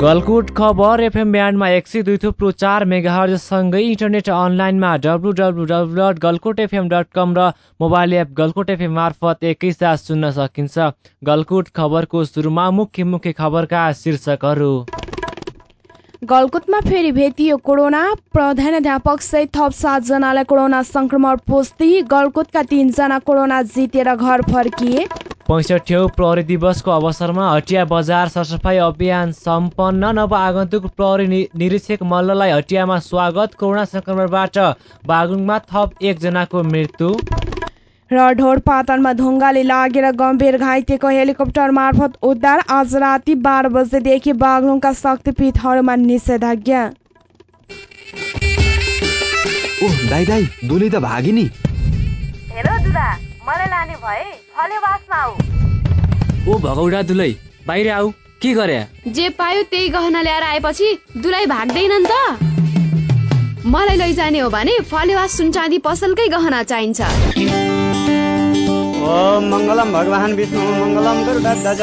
गलकुट खबर एफएम ब्यान्डमा एक सय दुई थुप्रो चार मेगाहरसँगै इन्टरनेट अनलाइनमा W W W dot Galkot FM dot com र मोबाइल एप गलकुट एफएम मार्फत एकैसाथ सुन्न सकिन्छ। गलकुट खबरको सुरुमा मुख्य मुख्य खबरका शीर्षकहरू। गलकुटमा फेरि भेटियो कोरोना। प्रधानाध्यापक सहित थप सातजनालाई कोरोना संक्रमण पुष्टि गलकुटका तीनजना कोरोना जितेर घर फर्किए। पैँसठ्यौँ प्रहरी दिवसको अवसरमा हटिया बजार सरसफाइ अभियान सम्पन्न। नव आगन्तुक प्रहरी निरीक्षक मल्ललाई हटियामा स्वागत। कोरोना सङ्क्रमणबाट बागुङमा थप एकजनाको मृत्यु। र ढोरपातनमा ढुङ्गाले लागेर गम्भीर घाइतेको हेलिकप्टर मार्फत उद्धार। आज राति बाह्र बजेदेखि बागलुङका शक्तिपीठहरूमा निषेधाज्ञा। दाई दाई दुली त भागी नि हेलो दुदा मलाई लाने भए फलेवासमा आऊ। ओ भगौडा दुलै बाहिर आऊ के गरे? जे पायो त्यही गहना ल्याएर आएपछि दुलाई भाग्दैनन् त। मलाई लैजाने हो भने फलेवास सुनचाँदी पसलकै गहना चाहिन्छ। ओम मङ्गलम भगवान् विष्णु मङ्गलम गरुडध्वज।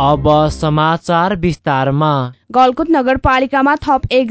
अब समाचार विस्तारमा। गलकुट नगरपालिकामा थप एक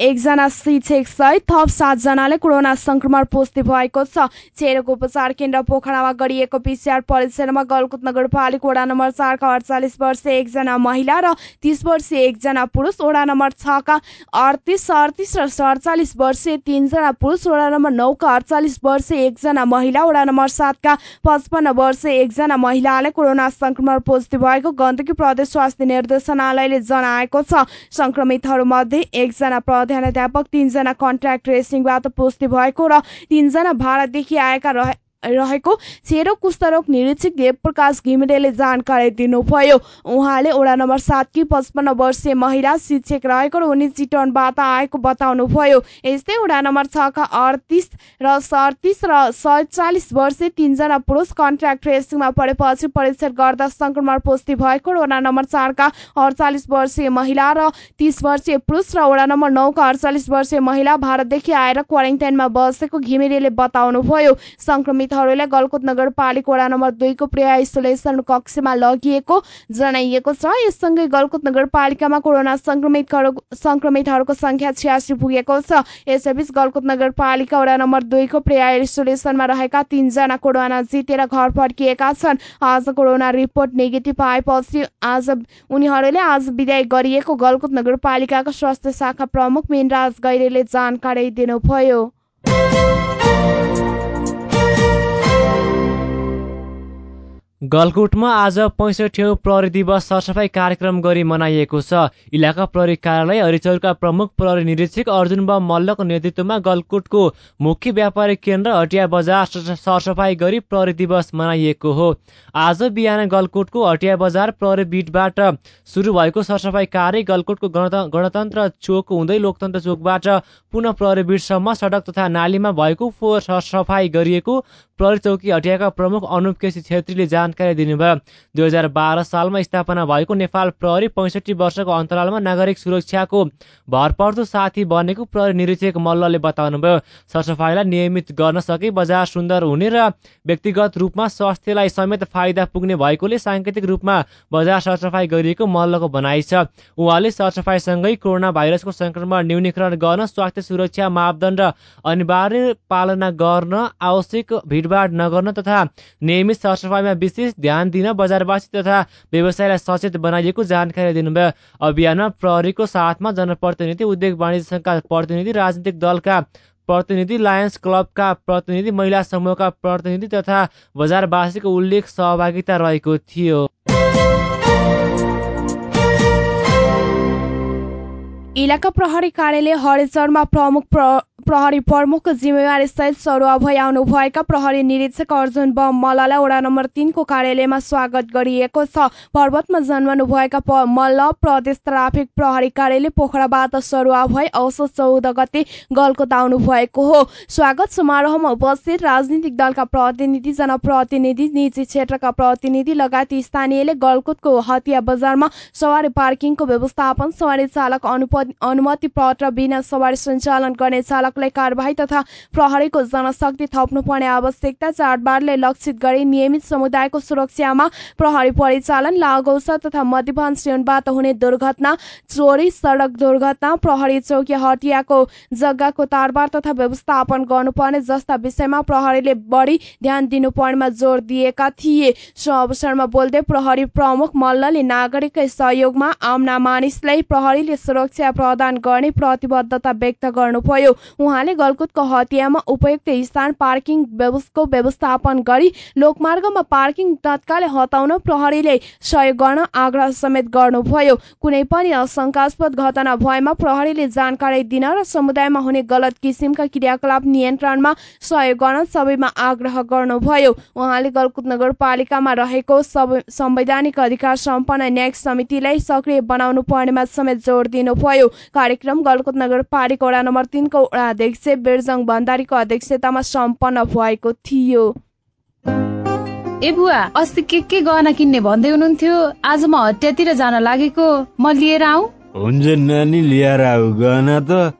एकजना शिक्षक सहित थप सातजनाले कोरोना संक्रमण पुष्टि भएको छ। चेरोको उपचार केन्द्र पोखरामा गरिएको पिसिआर परीक्षणमा गलकुट नगरपालिका वडा नम्बर चारका अडचालिस वर्षीय एकजना महिला र तिस वर्षीय एकजना पुरुष वडा नम्बर छका अडतिस अडतिस र सडचालिस वर्षीय तिनजना पुरुष वडा नम्बर नौका अडचालिस वर्षीय एकजना महिला वडा नम्बर सातका पचपन्न वर्षीय एकजना महिलाले कोरोना संक्रमण पुष्टि भएको गण्डकी प्रदेश स्वास्थ्य निर्देशनालयले जनाएको छ। संक्रमितहरूमध्ये एकजना प्रधानाध्यापक तीनजना कन्ट्राक्ट रेसिङबाट पुष्टि भएको र तीनजना भारतदेखि आएका रहे रहेको छेरो कुष्ठरोग निरीक्षक देवप्रकाश घिमिरेले जानकारी दिनुभयो। उहाँले वडा नम्बर सातकी पचपन्न वर्षीय महिला शिक्षक रहेको र उनी चितवनबाट आएको बताउनुभयो। यस्तै वडा नम्बर छका अडतिस र सडतिस र सडचालिस वर्षीय तिनजना पुरुष कन्ट्राक्ट ट्रेसिङमा परेपछि परीक्षण गर्दा संक्रमण पुष्टि भएको र वडा नम्बर चारका अडचालिस वर्षीय महिला र तिस वर्षीय पुरुष र वडा नम्बर नौका अडचालिस वर्षीय महिला भारतदेखि आएर क्वारेन्टाइनमा बसेको घिमिरेले बताउनुभयो। संक्रमित पीडितहरूलाई गलकुट नगरपालिका वडा नम्बर दुईको प्रिय आइसोलेसन कक्षमा लगिएको जनाइएको छ। यससँगै गलकुट नगरपालिकामा कोरोना संक्रमित संक्रमितहरूको संख्या छ्यासी पुगेको छ। यसैबीच गलकुट नगरपालिका वडा नम्बर दुईको प्रिय आइसोलेसनमा रहेका तीनजना कोरोना जितेर घर फर्किएका छन्। आज कोरोना रिपोर्ट नेगेटिभ आएपछि आज उनीहरूले आज विदाय गरिएको गलकुट नगरपालिकाका स्वास्थ्य शाखा प्रमुख मेनराज गैरेले जानकारी दिनुभयो। गलकुटमा आज पैँसठौँ प्रहरी दिवस सरसफाइ कार्यक्रम गरी मनाइएको छ। इलाका प्रहरी कार्यालय हरिचौरका प्रमुख प्रहरी निरीक्षक अर्जुन ब मल्लको नेतृत्वमा गलकुटको मुख्य व्यापारिक केन्द्र हटिया बजार सरसफाइ गरी प्रहरी दिवस मनाइएको हो। आज बिहान गलकुटको हटिया बजार प्रहरी बिटबाट सुरु भएको सरसफाइ कार्य गलकुटको गणतन्त्र चोक हुँदै लोकतन्त्र चोकबाट पुनः प्रहरी बिटसम्म सडक तथा नालीमा भएको फोहोर सरसफाइ गरिएको प्रहरी चौकी हटियाका प्रमुख अनुप केसी छेत्रीले जानकारी दिनुभयो। दुई हजार बाह्र सालमा स्थापना भएको नेपाल प्रहरी पैँसठी वर्षको अन्तरालमा नागरिक सुरक्षाको भरपर्दो साथी बनेको प्रहरी निरीक्षक मल्लले बताउनुभयो। सरसफाइलाई नियमित गर्न सके बजार सुन्दर हुने र व्यक्तिगत रूपमा स्वास्थ्यलाई समेत फाइदा पुग्ने भएकोले साङ्केतिक रूपमा बजार सरसफाइ गरिएको मल्लको भनाइ छ। उहाँले सरसफाइसँगै कोरोना भाइरसको सङ्क्रमण न्यूनीकरण गर्न स्वास्थ्य सुरक्षा मापदण्ड अनिवार्य पालना गर्न आवश्यक भिडभाड नगर्न तथा नियमित सरसफाइमा विशेष ध्यान दिन बजारवासी तथा व्यवसायलाई सचेत बनाइएको जानकारी दिनुभयो। अभियानमा प्रहरीको साथमा जनप्रतिनिधि उद्योग वाणिज्य सङ्घका प्रतिनिधि राजनीतिक दलका प्रतिनिधि लायन्स क्लबका प्रतिनिधि महिला समूहका प्रतिनिधि तथा बजारवासीको उल्लेख सहभागिता रहेको थियो। इलाका प्रहरी कार्यालय हरेचरमा प्रमुख प्र प्रहरी प्रमुखको जिम्मेवारी सहित सरुवा भई आउनुभएका प्रहरी निरीक्षक अर्जुन बम मल्ललाई वडा नम्बर तिनको कार्यालयमा स्वागत गरिएको छ। पर्वतमा जन्मनु भएका मल्ल प्रदेश ट्राफिक प्रहरी कार्यालय पोखराबाट सरुवा भई औसत चौध गते गलकोट आउनु भएको हो। स्वागत समारोहमा उपस्थित राजनीतिक दलका प्रतिनिधि जनप्रतिनिधि निजी क्षेत्रका प्रतिनिधि लगायत स्थानीयले गलकोटको हतिया बजारमा सवारी पार्किङको व्यवस्थापन सवारी चालक अनुमति पत्र बिना सवारी सञ्चालन गर्ने चालक चालकलाई कारवाही तथा प्रहरीको जनशक्ति थप्नुपर्ने आवश्यकता चाडबाडलाई लक्षित गरी नियमित समुदायको सुरक्षामा प्रहरी परिचालन लागु छ तथा मध्यपान सेवनबाट हुने दुर्घटना चोरी सडक दुर्घटना प्रहरी चौकी हटियाको जग्गाको तारबार तथा व्यवस्थापन गर्नुपर्ने जस्ता विषयमा प्रहरीले बढी ध्यान दिनुपर्नेमा जोड दिएका थिए। सो अवसरमा बोल्दै प्रहरी प्रमुख मल्लले नागरिककै सहयोगमा आमना मानिसलाई प्रहरीले सुरक्षा प्रदान गर्ने प्रतिबद्धता व्यक्त गर्नुभयो। उहाँले गलकुटको हतियामा उपयुक्त स्थान पार्किङ व्यवस्थाको व्यवस्थापन गरी लोकमार्गमा पार्किङ तत्काल हटाउन प्रहरीले सहयोग गर्न आग्रह समेत गर्नुभयो। कुनै पनि आशंकास्पद घटना भएमा प्रहरीले जानकारी दिन र समुदायमा हुने गलत किसिमका क्रियाकलाप नियन्त्रणमा सहयोग गर्न सबैमा आग्रह गर्नुभयो। उहाँले गलकुट नगरपालिकामा रहेको संवैधानिक अधिकार सम्पन्न न्यायिक समितिलाई सक्रिय बनाउनु पर्नेमा समेत जोड दिनुभयो। कार्यक्रम गलकुट नगरपालिका वडा नम्बर तिनको अध्यक्ष बिरजङ भण्डारीको अध्यक्षतामा सम्पन्न भएको थियो। ए बुवा अस्ति के के गहना किन्ने भन्दै हुनुहुन्थ्यो? आज म हटियातिर जान लागेको। म लिएर आऊ हुन्छ नानी लिएर आऊ। गहना त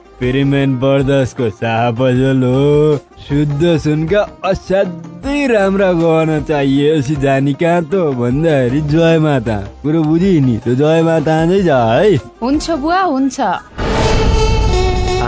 पेरिमेन बर्दसको पसल हो शुद्ध सुनका असाध्यै राम्रा गहना चाहिएपछि जानी कहाँ त भन्दाखेरि जय माता कुरो बुझि नि त्यो जय माता जा है। हुन्छ बुवा हुन्छ।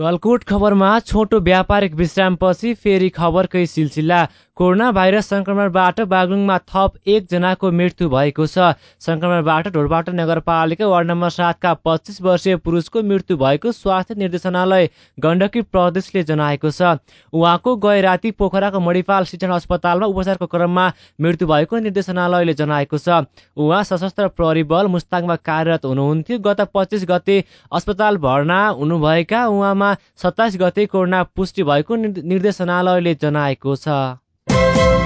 गलकुट खबरमा छोटो व्यापारिक विश्रामपछि फेरि खबरकै सिलसिला कोरोना भाइरस संक्रमणबाट बागलुङमा थप एकजनाको मृत्यु भएको छ। संक्रमणबाट ढोरबाट नगरपालिका वार्ड नम्बर सातका पच्चिस वर्षीय पुरुषको मृत्यु भएको स्वास्थ्य निर्देशनालय गण्डकी प्रदेशले जनाएको छ। उहाँको गए राति पोखराको मणिपाल शिक्षण अस्पतालमा उपचारको क्रममा मृत्यु भएको निर्देशनालयले जनाएको छ। उहाँ सशस्त्र प्रहरी बल मुस्ताङमा कार्यरत हुनुहुन्थ्यो। गत पच्चिस गते अस्पताल भर्ना हुनुभएका उहाँमा सत्ताइस गते कोरोना पुष्टि भएको निर्देशनालयले जनाएको छ। Thank you.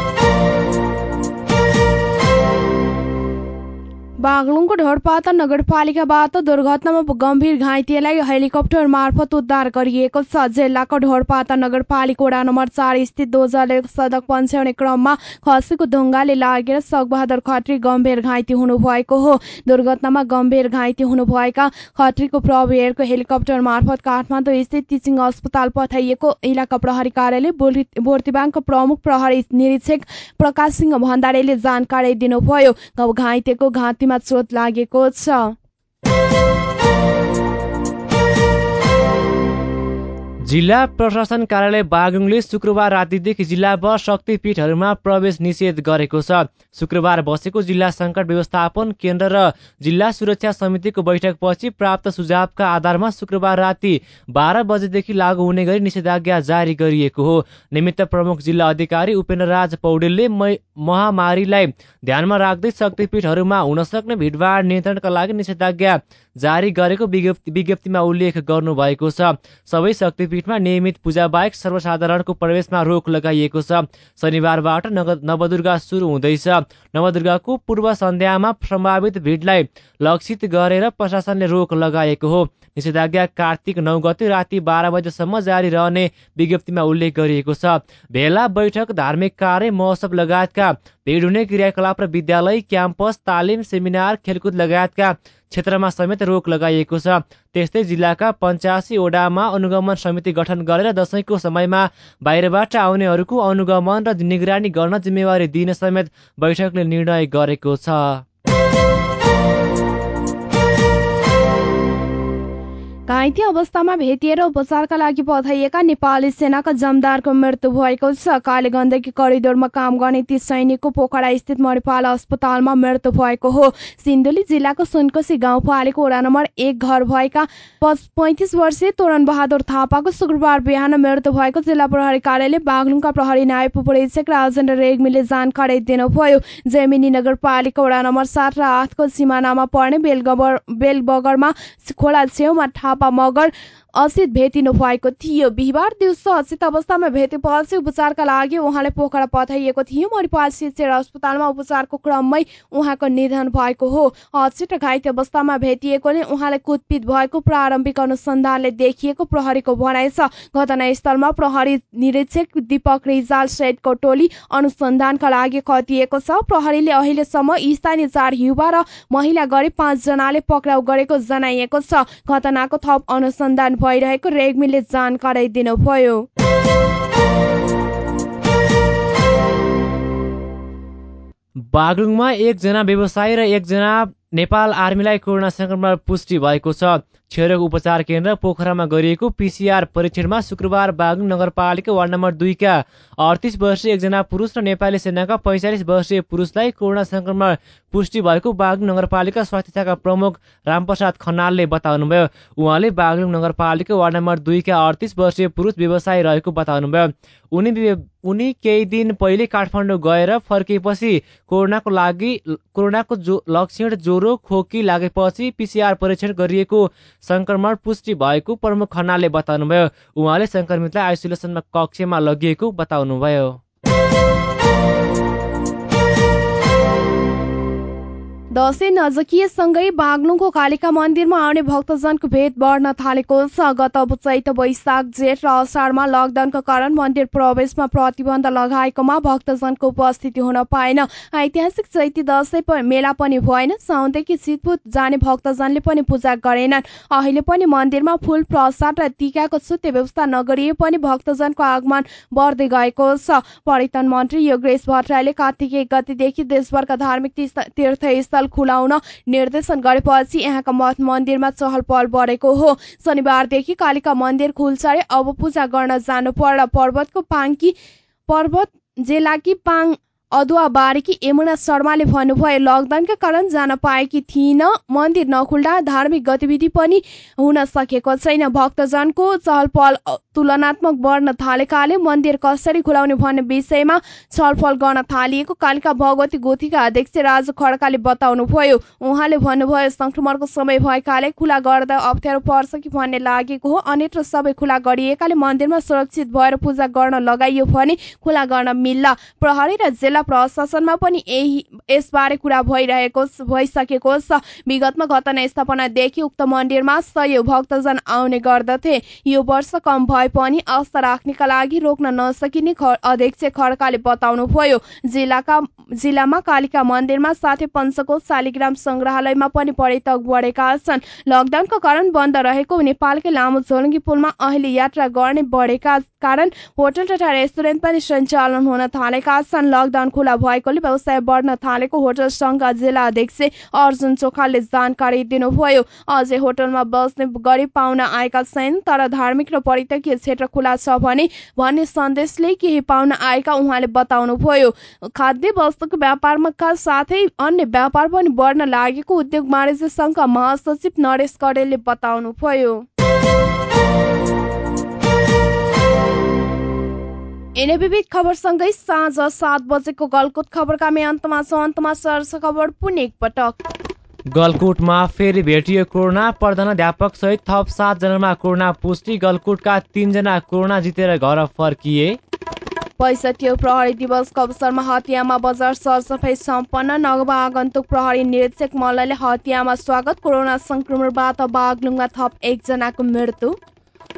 बागलुङको ढोरपाता नगरपालिकाबाट दुर्घटनामा गम्भीर घाइतेलाई हेलिकप्टर मार्फत उद्धार गरिएको छ। जिल्लाको ढोरपाता नगरपालिका वडा नम्बर चार स्थित दोजले सडक पन्छ्याउने क्रममा खसेको ढुङ्गाले लागेर सकबहादुर खत्री गम्भीर घाइते हुनुभएको हो। दुर्घटनामा गम्भीर घाइते हुनुभएका खत्रीको प्रवेयरको हेलिकप्टर मार्फत काठमाडौँ स्थित टिचिङ अस्पताल पठाइएको इलाका प्रहरी कार्यालय बोर्तिबाङको प्रमुख प्रहरी निरीक्षक प्रकाश सिंह भण्डारीले जानकारी दिनुभयो। घाइतेको घाँटीमा चोट लागेको छ। जिल्ला प्रशासन कार्यालय बागुङले शुक्रबार रातिदेखि जिल्लाभर शक्तिपीठहरूमा प्रवेश निषेध गरेको छ। शुक्रबार बसेको जिल्ला सङ्कट व्यवस्थापन केन्द्र र जिल्ला सुरक्षा समितिको बैठकपछि प्राप्त सुझावका आधारमा शुक्रबार राति बाह्र बजेदेखि लागू हुने गरी निषेधाज्ञा जारी गरिएको हो। निमित्त प्रमुख जिल्ला अधिकारी उपेन्द्र राज पौडेलले महामारीलाई ध्यानमा राख्दै शक्तिपीठहरूमा हुन सक्ने भिडभाड नियन्त्रणका लागि निषेधाज्ञा जारी गरेको विज्ञप्तिमा उल्लेख गर्नुभएको छ। सबै शक्तिपीठमा नियमित पूजा बाहेक सर्वसाधारणको प्रवेशमा रोक लगाइएको छ। शनिबारबाट नवदुर्गा सुरु हुँदैछ। नवदुर्गाको पूर्व सन्ध्यामा सम्भावित भिडलाई लक्षित गरेर प्रशासनले रोक लगाएको हो। निषेधाज्ञा कार्तिक नौ गते राति बाह्र बजेसम्म जारी रहने विज्ञप्तिमा उल्लेख गरिएको छ। भेला बैठक धार्मिक कार्य महोत्सव लगायतका भिड हुने क्रियाकलाप र विद्यालय क्याम्पस तालिम सेमिनार खेलकुद लगायतका क्षेत्रमा समेत रोक लगाइएको छ। त्यस्तै जिल्लाका पञ्चासी ओडामा अनुगमन समिति गठन गरेर दसैँको समयमा बाहिरबाट आउनेहरूको अनुगमन र निगरानी गर्न जिम्मेवारी दिन समेत बैठकले निर्णय गरेको छ। घाइते अवस्थामा भेटिएर उपचारका लागि पठाइएका नेपाली सेनाका जमदारको मृत्यु भएको छ। काले गण्डकी करिडोरमा काम गर्ने ती सैनिकको पोखरा स्थित मणिपाल अस्पतालमा मृत्यु भएको हो। सिन्धुली जिल्लाको सुनकोशी गाउँपालिका वडा नम्बर एक घर भएका पैँतिस वर्षीय तोरण बहादुर थापाको शुक्रबार बिहान मृत्यु भएको जिल्ला प्रहरी कार्यालय बागलुङका प्रहरी नायब उपरीक्षक राजेन्द्र रेग्मीले जानकारी दिनुभयो। जेमिनी नगरपालिका वडा नम्बर सात र आठको सिमानामा पर्ने बेलगबर बेलबगरमा खोला छेउमा थापा मगर असित भेटिनु भएको थियो। बिहिबार दिउँसो असित अवस्थामा भेटेपछि उपचारका लागि उहाँले पोखरा पठाइएको थियो। मणिपाल शिक्षण अस्पतालमा उपचारको क्रममै उहाँको निधन भएको हो। असित घाइते अवस्थामा भेटिएकोले उहाँले कुटपिट भएको प्रारम्भिक अनुसन्धानले देखिएको प्रहरीको भनाइ छ। घटनास्थलमा प्रहरी निरीक्षक दीपक रिजाल सहितको टोली अनुसन्धानका लागि खटिएको छ। प्रहरीले अहिलेसम्म स्थानीय चार युवा र महिला गरी पाँचजनाले पक्राउ गरेको जनाइएको छ। घटनाको थप अनुसन्धान भइरहेको रेग्मीले जानकारी दिनुभयो। बागलुङमा एकजना व्यवसायी र एकजना नेपाल आर्मीलाई कोरोना संक्रमण पुष्टि भएको छ। क्षयरोग उपचार केन्द्र पोखरामा गरिएको पिसिआर परीक्षणमा शुक्रबार बागलुङ नगरपालिका वार्ड नम्बर दुईका अडतिस वर्षीय एकजना पुरुष र नेपाली सेनाका पैँचालिस वर्षीय पुरुषलाई कोरोना संक्रमण पुष्टि भएको बागलुङ नगरपालिका स्वास्थ्य शाखा प्रमुख रामप्रसाद खनालले बताउनुभयो। उहाँले बागलुङ नगरपालिका वार्ड नम्बर दुईका अडतिस वर्षीय पुरुष व्यवसायी रहेको बताउनुभयो। उनी उनी केही दिन पहिले काठमाडौँ गएर फर्किएपछि कोरोनाको लागि कोरोनाको जो लक्षण ज्वरो खोकी लागेपछि पिसिआर परीक्षण गरिएको संक्रमण पुष्टि भएको प्रमुख खनालले बताउनुभयो। उहाँले संक्रमितलाई आइसोलेसनमा कक्षमा लगिएको बताउनुभयो। दसैँ नजिकिएसँगै बागलुङको कालिका मन्दिरमा आउने भक्तजनको भेट बढ्न थालेको छ। गत चैत वैशाख जेठ र असारमा लकडाउनका कारण मन्दिर प्रवेशमा प्रतिबन्ध लगाएकोमा भक्तजनको उपस्थिति हुन पाएन। ऐतिहासिक चैती दसैँ मेला पनि भएन। साउदेखि सितपुत जाने भक्तजनले पनि पूजा गरेनन्। अहिले पनि मन्दिरमा फुल प्रसाद र टिकाको छुट्टै व्यवस्था नगरिए पनि भक्तजनको आगमन बढ्दै गएको छ। पर्यटन मन्त्री योगेश भट्टराईले कार्तिक एक गतिदेखि देशभरका धार्मिक तीर्थस्थल स्थल खुलाउन निर्देशन गरेपछि यहाँका मठ मन्दिरमा चहल पहल बढेको हो। शनिबारदेखि कालिका मन्दिर खुल्छ अब पूजा गर्न जानु पर्ला पर्वतको पाङ्की पर्वत जेलाकी पाङ अदुवा बारेकी यमुना शर्माले भन्नुभयो लकडाउनका कारण जान पाएकी थिइन मन्दिर नखुल्दा धार्मिक गतिविधि पनि हुन सकेको छैन। भक्तजनको चहल पहल तुलनात्मक बढ्न थालेकाले मन्दिर कसरी खुलाउने भन्ने विषयमा छलफल गर्न थालिएको कालिका भगवती गोथीका अध्यक्ष राजु खड्काले बताउनुभयो। उहाँले भन्नुभयो संक्रमणको समय भएकाले खुला गर्दा अप्ठ्यारो पर्छ कि भन्ने लागेको हो। अन्यत्र सबै खुला गरिएकाले मन्दिरमा सुरक्षित भएर पूजा गर्न लगाइयो भने खुला गर्न मिल्ला। प्रहरी र जिल्ला प्रशासनमा पनि यही यसबारे कुरा भइरहेको भइसकेको छ। विगतमा घटना स्थापनादेखि उक्त मन्दिरमा सय भक्तजन आउने गर्दथे। यो वर्ष कम भए पनि आस्था राख्नेका लागि रोक्न नसकिने अध्यक्ष खड्काले बताउनुभयो। जिल्लाका जिल्लामा कालिका मन्दिरमा साथै पञ्चकोट शालिग्राम संग्रहालयमा पनि पर्यटक बढेका छन्। लकडाउनका कारण बन्द रहेको नेपालकै लामो झोलुङ्गी पुलमा अहिले यात्रा गर्ने बढेका कारण होटल तथा रेस्टुरेन्ट पनि सञ्चालन हुन थालेका छन्। लकडाउन खुला भएकोले व्यवसाय बढ्न थालेको होटल संघका जिल्ला अध्यक्ष अर्जुन चोखालले जानकारी दिनुभयो। अझै होटलमा बस्ने गरी पाउन आएका छैन तर धार्मिक र पर्यटकीय क्षेत्र खुला छ भने भन्ने सन्देशले केही पाउन आएका उहाँले बताउनुभयो। खाद्य वस्तुको व्यापारमा साथै अन्य व्यापार पनि बढ्न लागेको उद्योग वाणिज्य संघका महासचिव नरेश कडेलले बताउनुभयो। विविध खबरसँगै साँझ सात बजेको गलकुट खबरका मे अन्तमा छ। अन्तमा सर्स खबर पुनः एकपटक गलकुटमा फेरि भेटियो कोरोना प्रधानाध्यापक सहित थप सातजनामा कोरोना पुष्टि। गलकुटका तिनजना कोरोना जितेर घर फर्किए। पैँसठी प्रहरी दिवसको अवसरमा हतियामा बजार सरसफाइ सम्पन्न। नगवा आगन्तुक प्रहरी निरीक्षक मल्लले हतियामा स्वागत। कोरोना संक्रमणबाट बागलुङमा थप एकजनाको मृत्यु।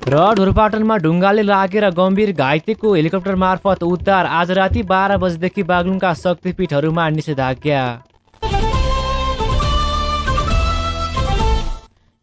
र ढुरपाटनमा ढुङ्गाले लागेर गम्भीर घाइतेको हेलिकप्टर मार्फत उद्धार। आज राति बाह्र बजेदेखि बागलुङका शक्तिपीठहरूमा निषेधाज्ञा।